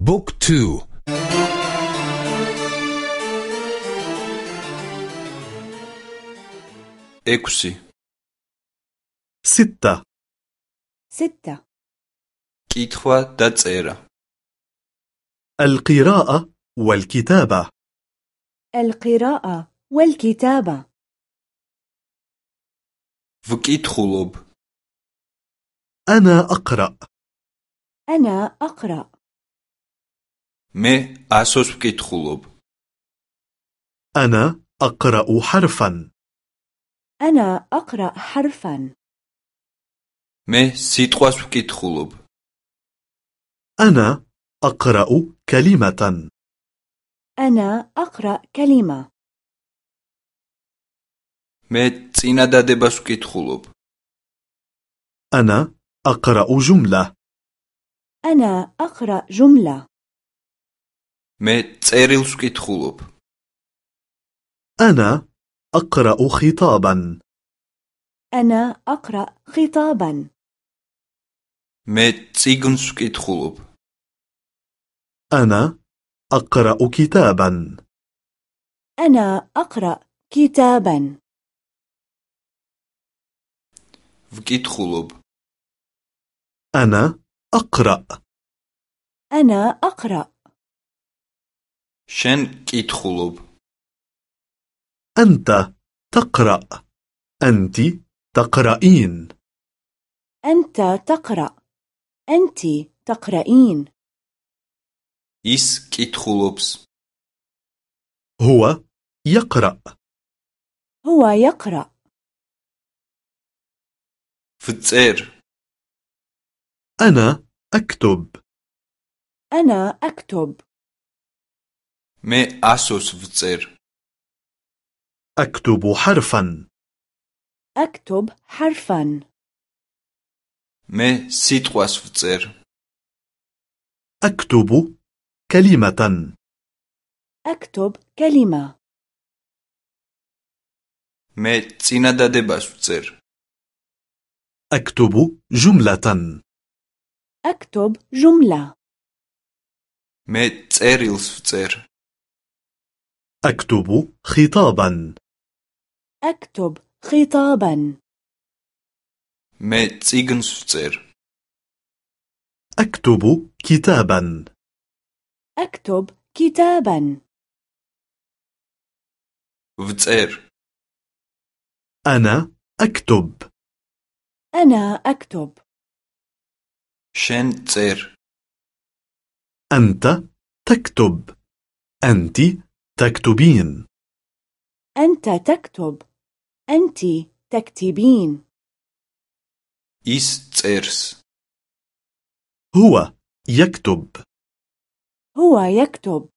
Book two. ექვსი ستة. ستة. კითხვა და წერა القراءة والكتابة. القراءة والكتابة. ვკითხულობ أنا أقرأ. أنا أقرأ. مي اسوس وكيتخولوب أنا أقرأ حرفا أنا أقرأ حرفا مي سيتخواس وكيتخولوب أنا أقرأ كلمة أنا أقرأ كلمة مي წინა დადებას وكيتخولوب أنا أقرأ جملة أنا أقرأ جملة مي წერილს وكيتخولوب أنا أقرأ خطابا أنا أقرأ خطابا مي წიგნს وكيتخولوب أنا أقرأ كتابا أنا أقرأ كتابا وكيتخولوب أنا أقرأ أنا أقرأ შენ კითხულობ أنت تقرأ أنت تقرأين أنت تقرأ أنت تقرأين ის კითხულობს هو يقرأ هو يقرأ ვწერ أنا أكتب أنا أكتب მე ასოს ვწერ أكتب حرفا أكتب حرفا მე სიტყვას ვწერ أكتب كلمة أكتب كلمة მე წინადადებას ვწერ أكتب جملة أكتب جملة მე წერილს ვწერ أكتب خطابا. أكتب خطابا. أكتب كتابا. أكتب كتابا. وتسير أنا أكتب. أنا أكتب. شن تسير أنت تكتب. أنت تكتبين أنت تكتب أنت تكتبين ის წერს هو يكتب هو يكتب